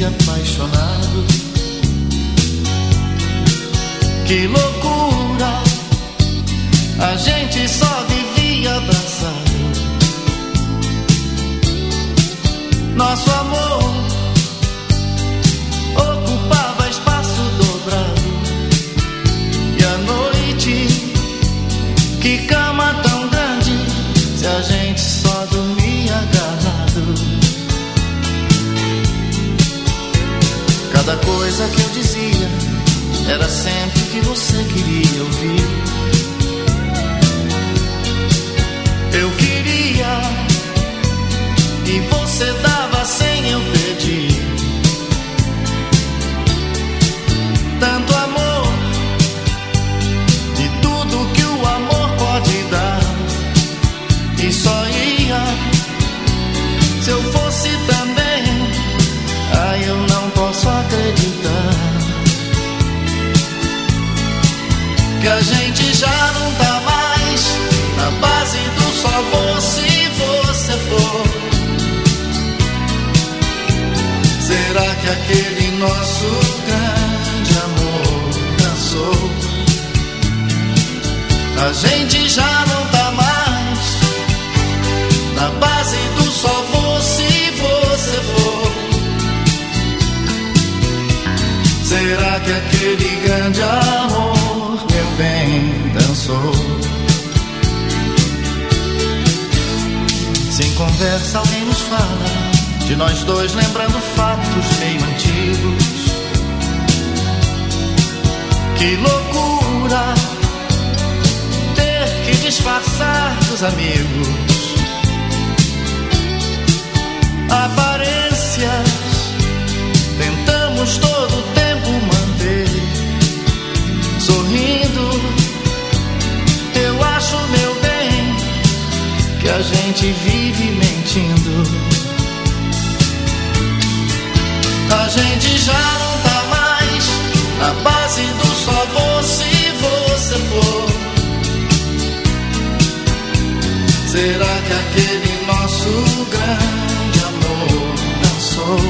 e apaixonado. Que loucura! A gente só vivia abraçado. Nosso amor Cada coisa que eu dizia era sempre o que você queria ouvir. Eu queria e você dava sem eu pedir. Tanto amor, de tudo que o amor pode dar. E só ia se eu fosse também. Que a gente já não tá mais na base do só se você for. Será que aquele nosso grande amor dançou? A gente já não tá mais na base do só se você for. Será que aquele grande amor, Sem conversa, alguém nos fala de nós dois, lembrando fatos meio antigos. Que loucura ter que disfarçar dos amigos. Aparências gente vive mentindo. A gente já não tá mais na base do só vou se você for. Será que aquele nosso grande amor dançou?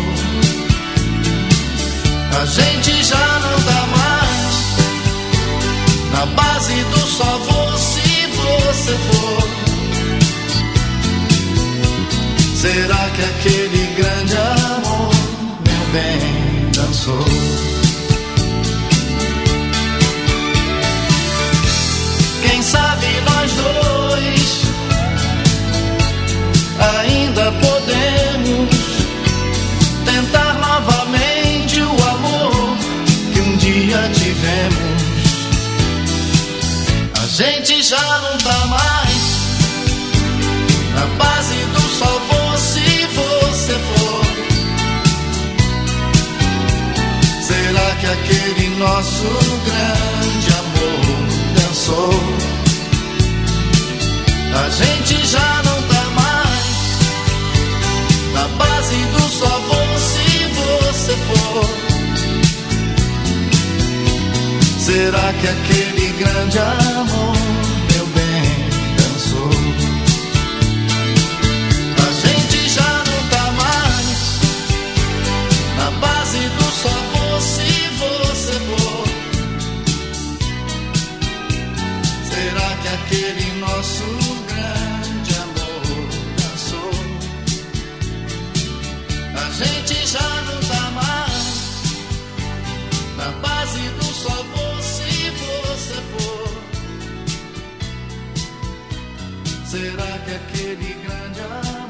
A gente já não tá mais na base do só vou se você for. Será que aquele grande amor, meu bem, dançou? Quem sabe nós dois ainda podemos tentar novamente o amor que um dia tivemos. A gente já não tá mais nosso grande amor dançou? A gente já não tá mais na base do só vou se você for. Será que aquele grande amor, que aquele nosso grande amor dançou? A gente já não tá mais na base do vou se você for. Será que aquele grande amor